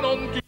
non